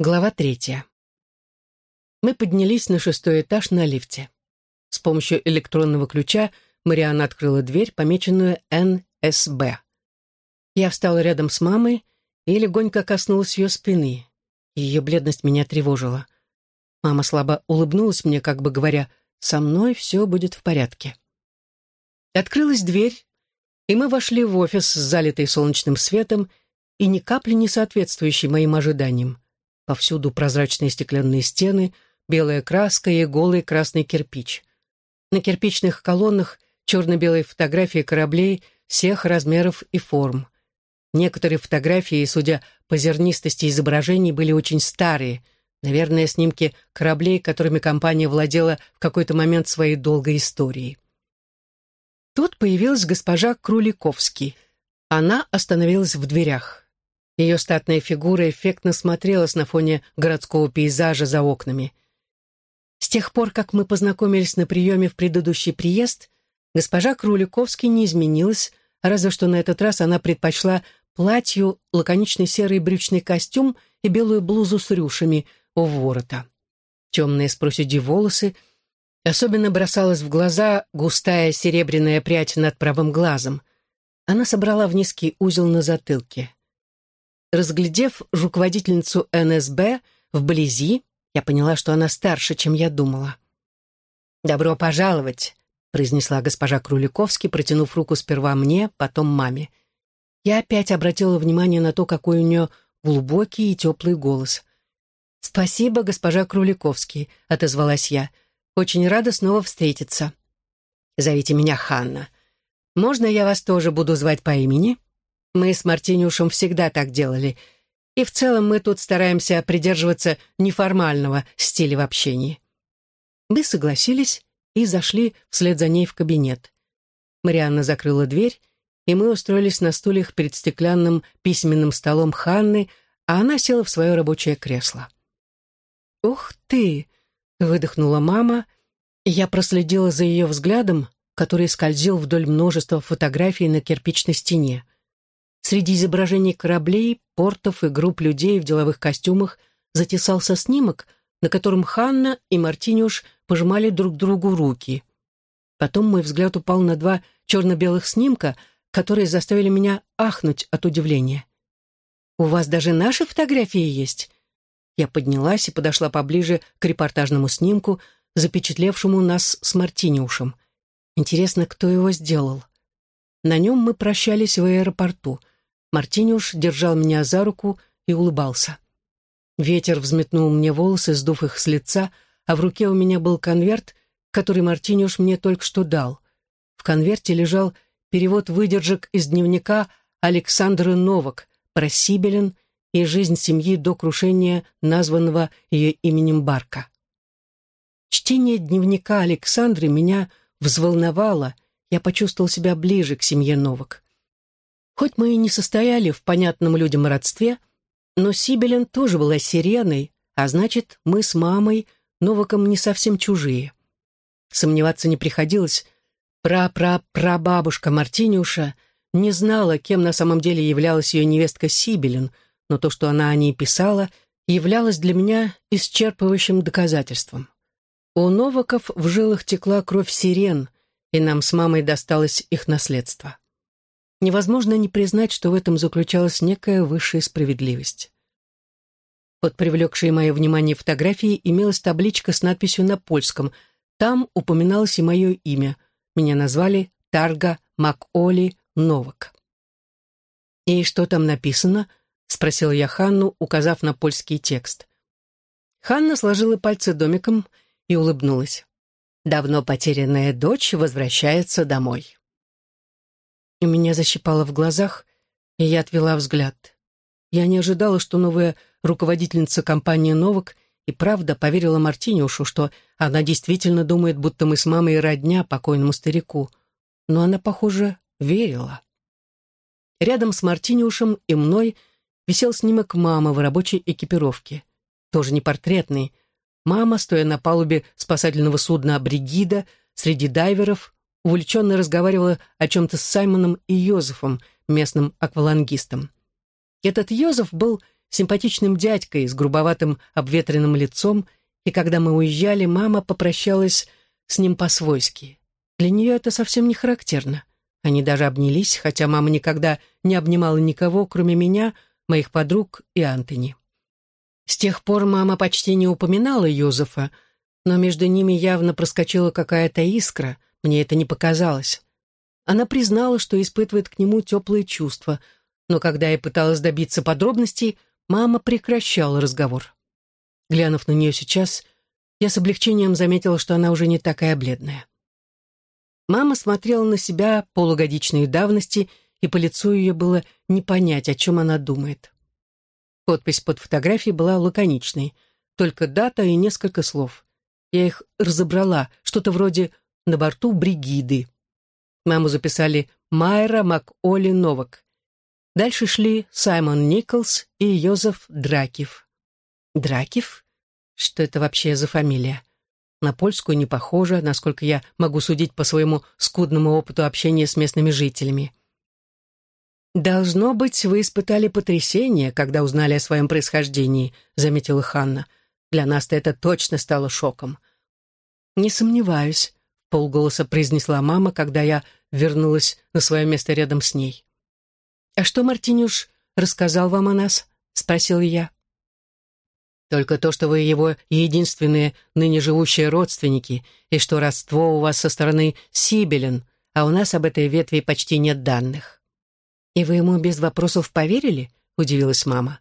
Глава третья. Мы поднялись на шестой этаж на лифте. С помощью электронного ключа Марианна открыла дверь, помеченную НСБ. Я встала рядом с мамой и легонько коснулась ее спины. Ее бледность меня тревожила. Мама слабо улыбнулась мне, как бы говоря, «Со мной все будет в порядке». Открылась дверь, и мы вошли в офис, залитый солнечным светом и ни капли не соответствующий моим ожиданиям. Повсюду прозрачные стеклянные стены, белая краска и голый красный кирпич. На кирпичных колоннах черно-белые фотографии кораблей всех размеров и форм. Некоторые фотографии, судя по зернистости изображений, были очень старые, наверное, снимки кораблей, которыми компания владела в какой-то момент своей долгой истории. Тут появилась госпожа Круликовский. Она остановилась в дверях. Ее статная фигура эффектно смотрелась на фоне городского пейзажа за окнами. С тех пор, как мы познакомились на приеме в предыдущий приезд, госпожа Круликовский не изменилась, разве что на этот раз она предпочла платью, лаконичный серый брючный костюм и белую блузу с рюшами у ворота. Темные с проседи волосы, особенно бросалась в глаза густая серебряная прядь над правым глазом. Она собрала в низкий узел на затылке. Разглядев руководительницу НСБ вблизи, я поняла, что она старше, чем я думала. «Добро пожаловать», — произнесла госпожа Круликовский, протянув руку сперва мне, потом маме. Я опять обратила внимание на то, какой у нее глубокий и теплый голос. «Спасибо, госпожа Круликовский», — отозвалась я. «Очень рада снова встретиться». «Зовите меня Ханна. Можно я вас тоже буду звать по имени?» Мы с Мартинюшем всегда так делали. И в целом мы тут стараемся придерживаться неформального стиля в общении. Мы согласились и зашли вслед за ней в кабинет. Марианна закрыла дверь, и мы устроились на стульях перед стеклянным письменным столом Ханны, а она села в свое рабочее кресло. «Ух ты!» — выдохнула мама, я проследила за ее взглядом, который скользил вдоль множества фотографий на кирпичной стене. Среди изображений кораблей, портов и групп людей в деловых костюмах затесался снимок, на котором Ханна и Мартинюш пожимали друг другу руки. Потом мой взгляд упал на два черно-белых снимка, которые заставили меня ахнуть от удивления. «У вас даже наши фотографии есть?» Я поднялась и подошла поближе к репортажному снимку, запечатлевшему нас с Мартиниушем. Интересно, кто его сделал? На нем мы прощались в аэропорту — Мартиниуш держал меня за руку и улыбался. Ветер взметнул мне волосы, сдув их с лица, а в руке у меня был конверт, который Мартиниуш мне только что дал. В конверте лежал перевод выдержек из дневника Александры Новак про Сибелин и жизнь семьи до крушения названного ее именем Барка. Чтение дневника Александры меня взволновало, я почувствовал себя ближе к семье Новак. Хоть мы и не состояли в понятном людям родстве, но Сибелин тоже была сиреной, а значит, мы с мамой Новаком не совсем чужие. Сомневаться не приходилось. Пра-пра-прабабушка Мартинюша не знала, кем на самом деле являлась ее невестка Сибелин, но то, что она о ней писала, являлось для меня исчерпывающим доказательством. У Новаков в жилах текла кровь сирен, и нам с мамой досталось их наследство невозможно не признать, что в этом заключалась некая высшая справедливость. Под привлекшей мое внимание фотографии имелась табличка с надписью на польском. Там упоминалось и мое имя. Меня назвали Тарга Маколи Новак. «И что там написано?» — спросил я Ханну, указав на польский текст. Ханна сложила пальцы домиком и улыбнулась. «Давно потерянная дочь возвращается домой». У меня защипало в глазах, и я отвела взгляд. Я не ожидала, что новая руководительница компании «Новак» и правда поверила Мартиниушу, что она действительно думает, будто мы с мамой родня покойному старику. Но она, похоже, верила. Рядом с Мартиниушем и мной висел снимок мамы в рабочей экипировке. Тоже не портретный. Мама, стоя на палубе спасательного судна «Бригида», среди дайверов, увлеченно разговаривала о чем-то с Саймоном и Йозефом, местным аквалангистом. Этот Йозеф был симпатичным дядькой с грубоватым обветренным лицом, и когда мы уезжали, мама попрощалась с ним по-свойски. Для нее это совсем не характерно. Они даже обнялись, хотя мама никогда не обнимала никого, кроме меня, моих подруг и Антони. С тех пор мама почти не упоминала Юзефа, но между ними явно проскочила какая-то искра, мне это не показалось. Она признала, что испытывает к нему теплые чувства, но когда я пыталась добиться подробностей, мама прекращала разговор. Глянув на нее сейчас, я с облегчением заметила, что она уже не такая бледная. Мама смотрела на себя полугодичной давности, и по лицу ее было не понять, о чем она думает. Подпись под фотографией была лаконичной, только дата и несколько слов. Я их разобрала, что-то вроде «на борту Бригиды». Маму записали Майра МакОли Новак. Дальше шли Саймон Николс и Йозеф Дракив. Дракив? Что это вообще за фамилия? На польскую не похоже, насколько я могу судить по своему скудному опыту общения с местными жителями. «Должно быть, вы испытали потрясение, когда узнали о своем происхождении», — заметила Ханна. «Для нас-то это точно стало шоком». «Не сомневаюсь», — полголоса произнесла мама, когда я вернулась на свое место рядом с ней. «А что Мартинюш рассказал вам о нас?» — спросил я. «Только то, что вы его единственные ныне живущие родственники, и что родство у вас со стороны Сибелин, а у нас об этой ветви почти нет данных». «И вы ему без вопросов поверили?» — удивилась мама.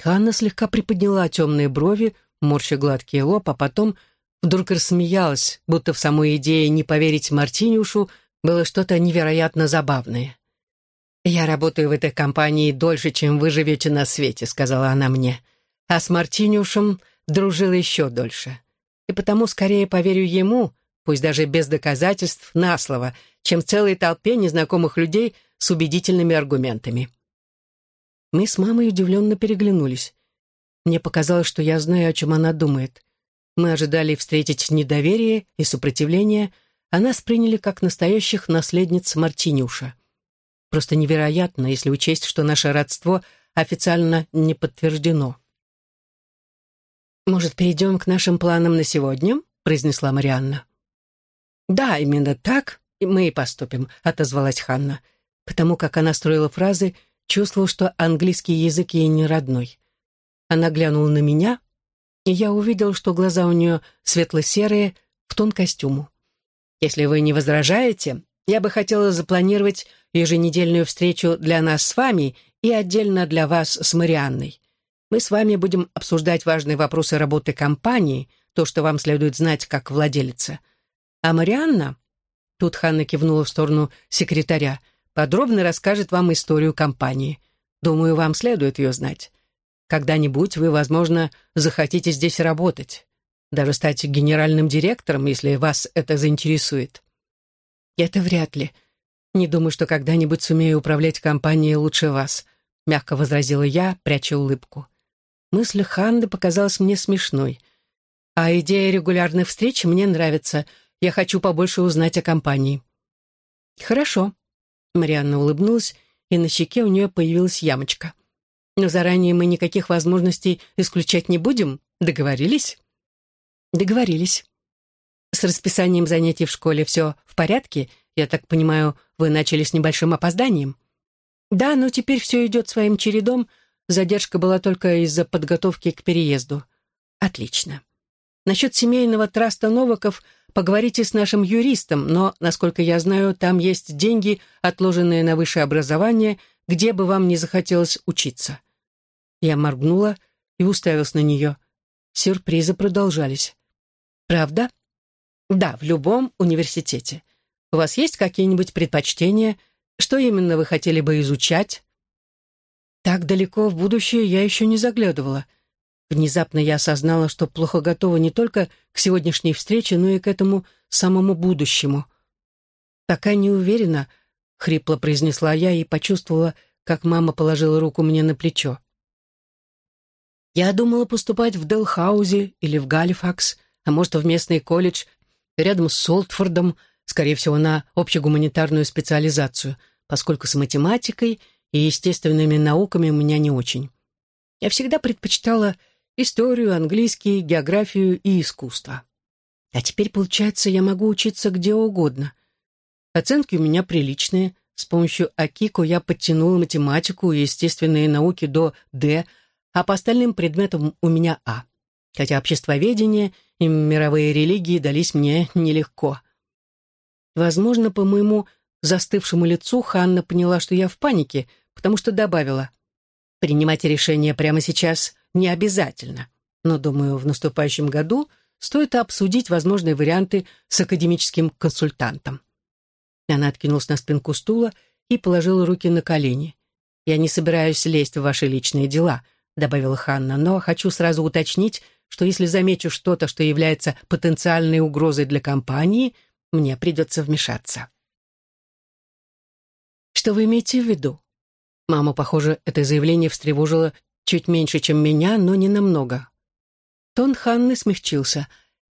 Ханна слегка приподняла темные брови, морща гладкий лоб, а потом вдруг рассмеялась, будто в самой идее не поверить Мартинюшу было что-то невероятно забавное. «Я работаю в этой компании дольше, чем вы живете на свете», — сказала она мне. «А с Мартинюшем дружила еще дольше. И потому скорее поверю ему, пусть даже без доказательств, на слово, чем целой толпе незнакомых людей с убедительными аргументами». Мы с мамой удивленно переглянулись. Мне показалось, что я знаю, о чем она думает. Мы ожидали встретить недоверие и сопротивление, а нас приняли как настоящих наследниц Мартинюша. Просто невероятно, если учесть, что наше родство официально не подтверждено. «Может, перейдем к нашим планам на сегодня?» — произнесла Марианна. «Да, именно так мы и поступим», — отозвалась Ханна. Потому как она строила фразы, чувствовал, что английский язык ей не родной. Она глянула на меня, и я увидел, что глаза у нее светло-серые, в тон костюму. «Если вы не возражаете, я бы хотела запланировать еженедельную встречу для нас с вами и отдельно для вас с Марианной. Мы с вами будем обсуждать важные вопросы работы компании, то, что вам следует знать как владелица. А Марианна, тут Ханна кивнула в сторону секретаря, подробно расскажет вам историю компании. Думаю, вам следует ее знать. Когда-нибудь вы, возможно, захотите здесь работать. Даже стать генеральным директором, если вас это заинтересует. Это вряд ли. Не думаю, что когда-нибудь сумею управлять компанией лучше вас, мягко возразила я, пряча улыбку. Мысль Ханды показалась мне смешной. А идея регулярных встреч мне нравится. Я хочу побольше узнать о компании. Хорошо. Марианна улыбнулась, и на щеке у нее появилась ямочка. Но заранее мы никаких возможностей исключать не будем. Договорились? Договорились. С расписанием занятий в школе все в порядке? Я так понимаю, вы начали с небольшим опозданием? Да, но теперь все идет своим чередом. Задержка была только из-за подготовки к переезду. Отлично. Насчет семейного траста Новаков поговорите с нашим юристом, но, насколько я знаю, там есть деньги, отложенные на высшее образование, где бы вам не захотелось учиться. Я моргнула и уставилась на нее. Сюрпризы продолжались. «Правда?» Да, в любом университете. У вас есть какие-нибудь предпочтения? Что именно вы хотели бы изучать? Так далеко в будущее я еще не заглядывала. Внезапно я осознала, что плохо готова не только к сегодняшней встрече, но и к этому самому будущему. «Пока не уверена», — хрипло произнесла я и почувствовала, как мама положила руку мне на плечо. Я думала поступать в Делхаузе или в Галифакс, а может, в местный колледж рядом с Солтфордом, скорее всего, на общегуманитарную специализацию, поскольку с математикой и естественными науками у меня не очень. Я всегда предпочитала историю, английский, географию и искусство. А теперь, получается, я могу учиться где угодно. Оценки у меня приличные. С помощью Акико я подтянула математику и естественные науки до «Д», а по остальным предметам у меня «А». Хотя обществоведение и мировые религии дались мне нелегко. Возможно, по моему застывшему лицу Ханна поняла, что я в панике, потому что добавила, «Принимать решение прямо сейчас не обязательно, но, думаю, в наступающем году стоит обсудить возможные варианты с академическим консультантом». Она откинулась на спинку стула и положила руки на колени. «Я не собираюсь лезть в ваши личные дела», — добавила Ханна, «но хочу сразу уточнить, что если замечу что-то, что является потенциальной угрозой для компании, мне придется вмешаться». «Что вы имеете в виду?» Мама, похоже, это заявление встревожило чуть меньше, чем меня, но не намного. Тон Ханны смягчился.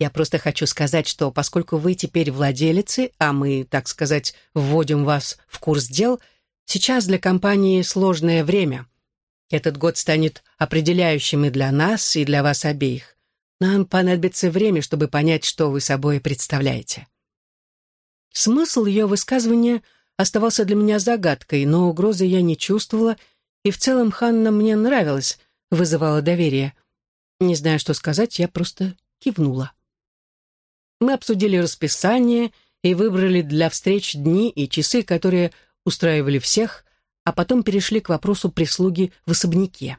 «Я просто хочу сказать, что поскольку вы теперь владелицы, а мы, так сказать, вводим вас в курс дел, сейчас для компании сложное время. Этот год станет определяющим и для нас, и для вас обеих. Нам понадобится время, чтобы понять, что вы собой представляете». Смысл ее высказывания — оставался для меня загадкой, но угрозы я не чувствовала, и в целом Ханна мне нравилась, вызывала доверие. Не зная, что сказать, я просто кивнула. Мы обсудили расписание и выбрали для встреч дни и часы, которые устраивали всех, а потом перешли к вопросу прислуги в особняке.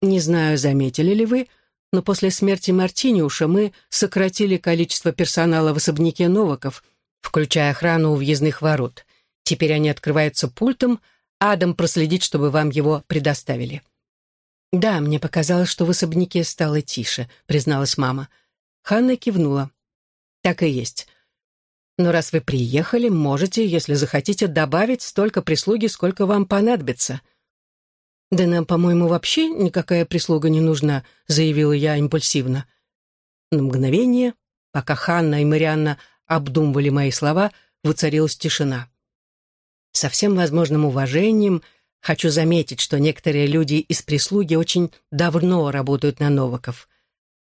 Не знаю, заметили ли вы, но после смерти Мартиниуша мы сократили количество персонала в особняке Новаков, включая охрану у въездных ворот. Теперь они открываются пультом, Адам проследит, чтобы вам его предоставили. «Да, мне показалось, что в особняке стало тише», — призналась мама. Ханна кивнула. «Так и есть. Но раз вы приехали, можете, если захотите, добавить столько прислуги, сколько вам понадобится». «Да нам, по-моему, вообще никакая прислуга не нужна», — заявила я импульсивно. На мгновение, пока Ханна и Марианна обдумывали мои слова, воцарилась тишина. Со всем возможным уважением хочу заметить, что некоторые люди из прислуги очень давно работают на Новаков.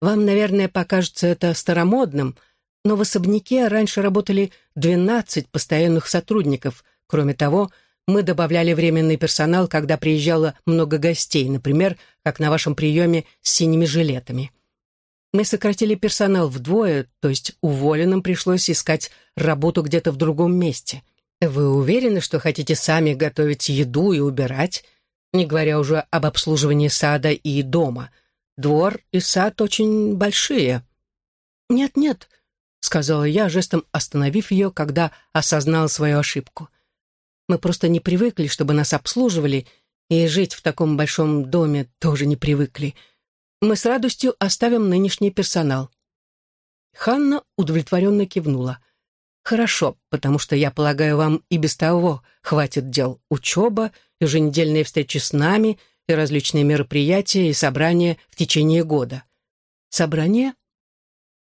Вам, наверное, покажется это старомодным, но в особняке раньше работали 12 постоянных сотрудников. Кроме того, мы добавляли временный персонал, когда приезжало много гостей, например, как на вашем приеме с синими жилетами. Мы сократили персонал вдвое, то есть уволенным пришлось искать работу где-то в другом месте. Вы уверены, что хотите сами готовить еду и убирать, не говоря уже об обслуживании сада и дома? Двор и сад очень большие. Нет-нет, сказала я, жестом остановив ее, когда осознал свою ошибку. Мы просто не привыкли, чтобы нас обслуживали, и жить в таком большом доме тоже не привыкли. Мы с радостью оставим нынешний персонал. Ханна удовлетворенно кивнула. Хорошо, потому что, я полагаю, вам и без того хватит дел. Учеба, еженедельные встречи с нами и различные мероприятия и собрания в течение года. Собрание?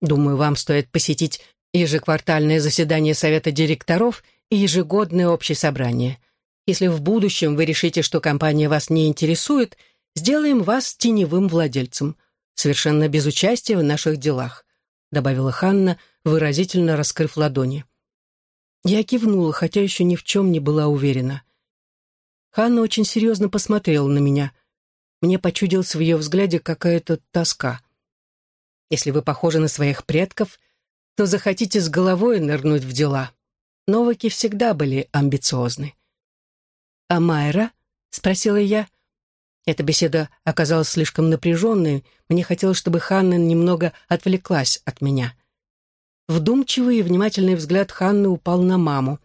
Думаю, вам стоит посетить ежеквартальное заседание Совета директоров и ежегодное общее собрание. Если в будущем вы решите, что компания вас не интересует, сделаем вас теневым владельцем, совершенно без участия в наших делах», добавила Ханна, выразительно раскрыв ладони. Я кивнула, хотя еще ни в чем не была уверена. Ханна очень серьезно посмотрела на меня. Мне почудилась в ее взгляде какая-то тоска. Если вы похожи на своих предков, то захотите с головой нырнуть в дела. Новаки всегда были амбициозны. «А Майра?» — спросила я. Эта беседа оказалась слишком напряженной. Мне хотелось, чтобы Ханна немного отвлеклась от меня. Вдумчивый и внимательный взгляд Ханны упал на маму.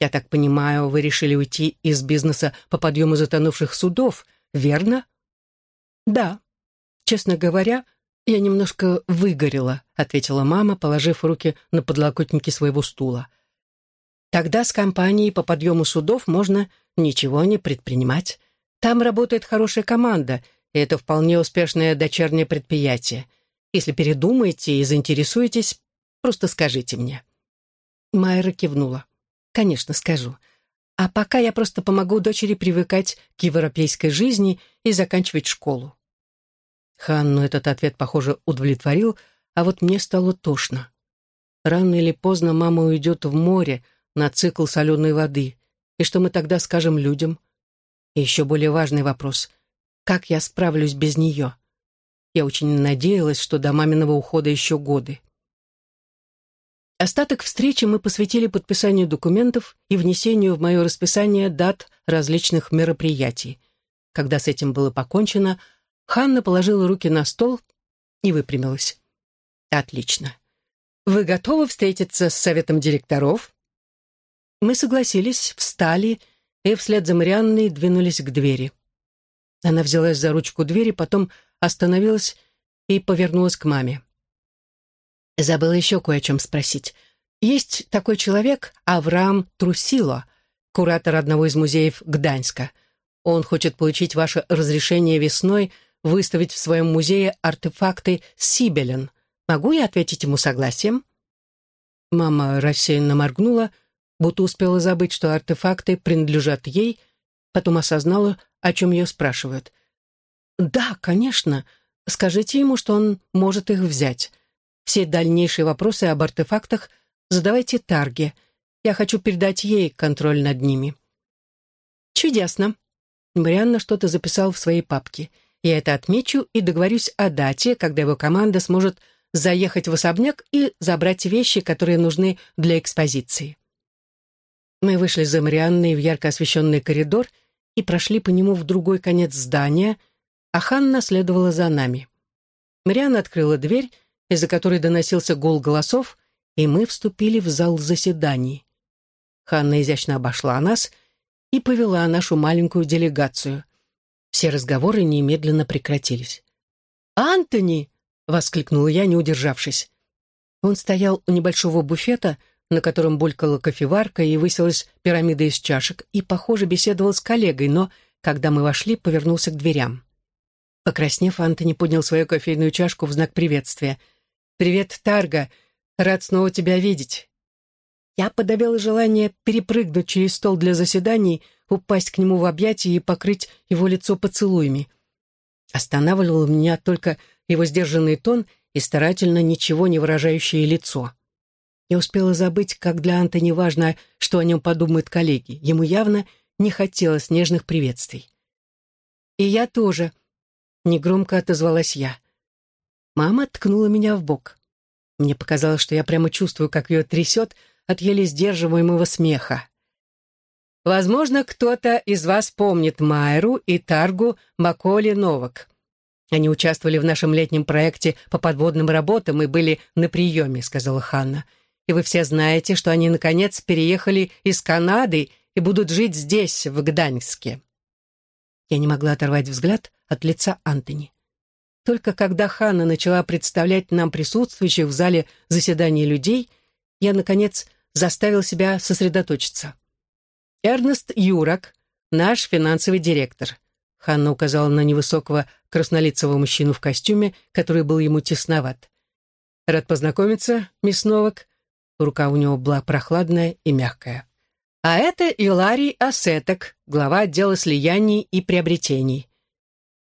«Я так понимаю, вы решили уйти из бизнеса по подъему затонувших судов, верно?» «Да. Честно говоря, я немножко выгорела», — ответила мама, положив руки на подлокотники своего стула. «Тогда с компанией по подъему судов можно ничего не предпринимать. Там работает хорошая команда, и это вполне успешное дочернее предприятие. Если передумаете и заинтересуетесь, Просто скажите мне». Майра кивнула. «Конечно, скажу. А пока я просто помогу дочери привыкать к европейской жизни и заканчивать школу. Ханну этот ответ, похоже, удовлетворил, а вот мне стало тошно. Рано или поздно мама уйдет в море на цикл соленой воды. И что мы тогда скажем людям? И еще более важный вопрос. Как я справлюсь без нее? Я очень надеялась, что до маминого ухода еще годы. Остаток встречи мы посвятили подписанию документов и внесению в мое расписание дат различных мероприятий. Когда с этим было покончено, Ханна положила руки на стол и выпрямилась. «Отлично. Вы готовы встретиться с советом директоров?» Мы согласились, встали и вслед за Марианной двинулись к двери. Она взялась за ручку двери, потом остановилась и повернулась к маме. Забыла еще кое о чем спросить. Есть такой человек, Авраам Трусило, куратор одного из музеев Гданьска. Он хочет получить ваше разрешение весной выставить в своем музее артефакты Сибелен. Могу я ответить ему согласием?» Мама рассеянно моргнула, будто успела забыть, что артефакты принадлежат ей, потом осознала, о чем ее спрашивают. «Да, конечно. Скажите ему, что он может их взять. Все дальнейшие вопросы об артефактах задавайте Тарге. Я хочу передать ей контроль над ними». «Чудесно». Марианна что-то записал в своей папке. «Я это отмечу и договорюсь о дате, когда его команда сможет заехать в особняк и забрать вещи, которые нужны для экспозиции». Мы вышли за Марианной в ярко освещенный коридор и прошли по нему в другой конец здания, а Ханна следовала за нами. Марианна открыла дверь из-за которой доносился гул голосов, и мы вступили в зал заседаний. Ханна изящно обошла нас и повела нашу маленькую делегацию. Все разговоры немедленно прекратились. «Антони!» — воскликнула я, не удержавшись. Он стоял у небольшого буфета, на котором булькала кофеварка и высилась пирамида из чашек, и, похоже, беседовал с коллегой, но, когда мы вошли, повернулся к дверям. Покраснев, Антони поднял свою кофейную чашку в знак приветствия — «Привет, Тарга. Рад снова тебя видеть». Я подавила желание перепрыгнуть через стол для заседаний, упасть к нему в объятия и покрыть его лицо поцелуями. Останавливал меня только его сдержанный тон и старательно ничего не выражающее лицо. Я успела забыть, как для Антони важно, что о нем подумают коллеги. Ему явно не хотелось нежных приветствий. «И я тоже», — негромко отозвалась я. Мама ткнула меня в бок. Мне показалось, что я прямо чувствую, как ее трясет от еле сдерживаемого смеха. Возможно, кто-то из вас помнит Майру и Таргу Маколи Новак. Они участвовали в нашем летнем проекте по подводным работам и были на приеме, сказала Ханна. И вы все знаете, что они, наконец, переехали из Канады и будут жить здесь, в Гданьске. Я не могла оторвать взгляд от лица Антони. Только когда Ханна начала представлять нам присутствующих в зале заседаний людей, я, наконец, заставил себя сосредоточиться. «Эрнест Юрак, наш финансовый директор», Ханна указала на невысокого краснолицего мужчину в костюме, который был ему тесноват. «Рад познакомиться, мисс Новак». Рука у него была прохладная и мягкая. «А это Иларий Асеток, глава отдела слияний и приобретений.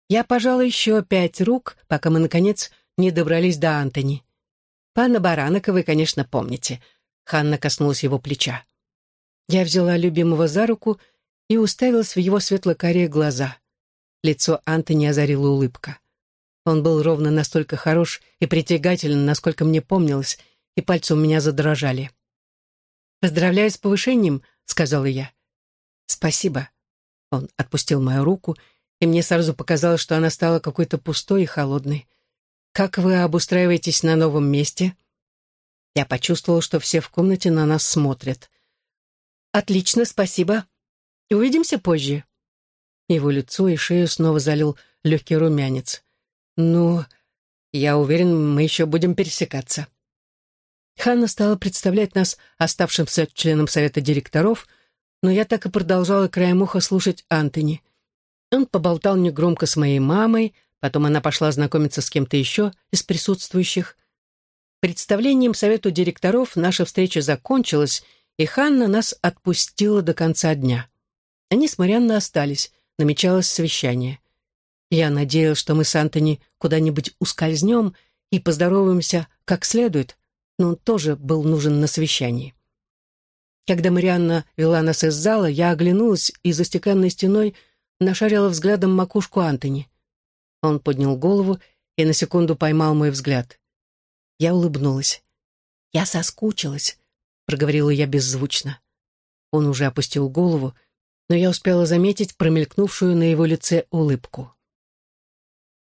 Я пожала еще пять рук, пока мы, наконец, не добрались до Антони. Пана Баранака вы, конечно, помните. Ханна коснулась его плеча. Я взяла любимого за руку и уставилась в его светло-карие глаза. Лицо Антони озарила улыбка. Он был ровно настолько хорош и притягателен, насколько мне помнилось, и пальцы у меня задрожали. «Поздравляю с повышением», — сказала я. «Спасибо». Он отпустил мою руку и мне сразу показалось, что она стала какой-то пустой и холодной. «Как вы обустраиваетесь на новом месте?» Я почувствовала, что все в комнате на нас смотрят. «Отлично, спасибо. Увидимся позже». Его лицо и шею снова залил легкий румянец. «Ну, я уверен, мы еще будем пересекаться». Ханна стала представлять нас оставшимся членам совета директоров, но я так и продолжала краем уха слушать Антони. Он поболтал негромко с моей мамой, потом она пошла знакомиться с кем-то еще из присутствующих. Представлением совету директоров наша встреча закончилась, и Ханна нас отпустила до конца дня. Они с Марианной остались, намечалось совещание. Я надеялась, что мы с Антони куда-нибудь ускользнем и поздороваемся как следует, но он тоже был нужен на совещании. Когда Марианна вела нас из зала, я оглянулась и за стеклянной стеной нашарила взглядом макушку Антони. Он поднял голову и на секунду поймал мой взгляд. Я улыбнулась. «Я соскучилась», — проговорила я беззвучно. Он уже опустил голову, но я успела заметить промелькнувшую на его лице улыбку.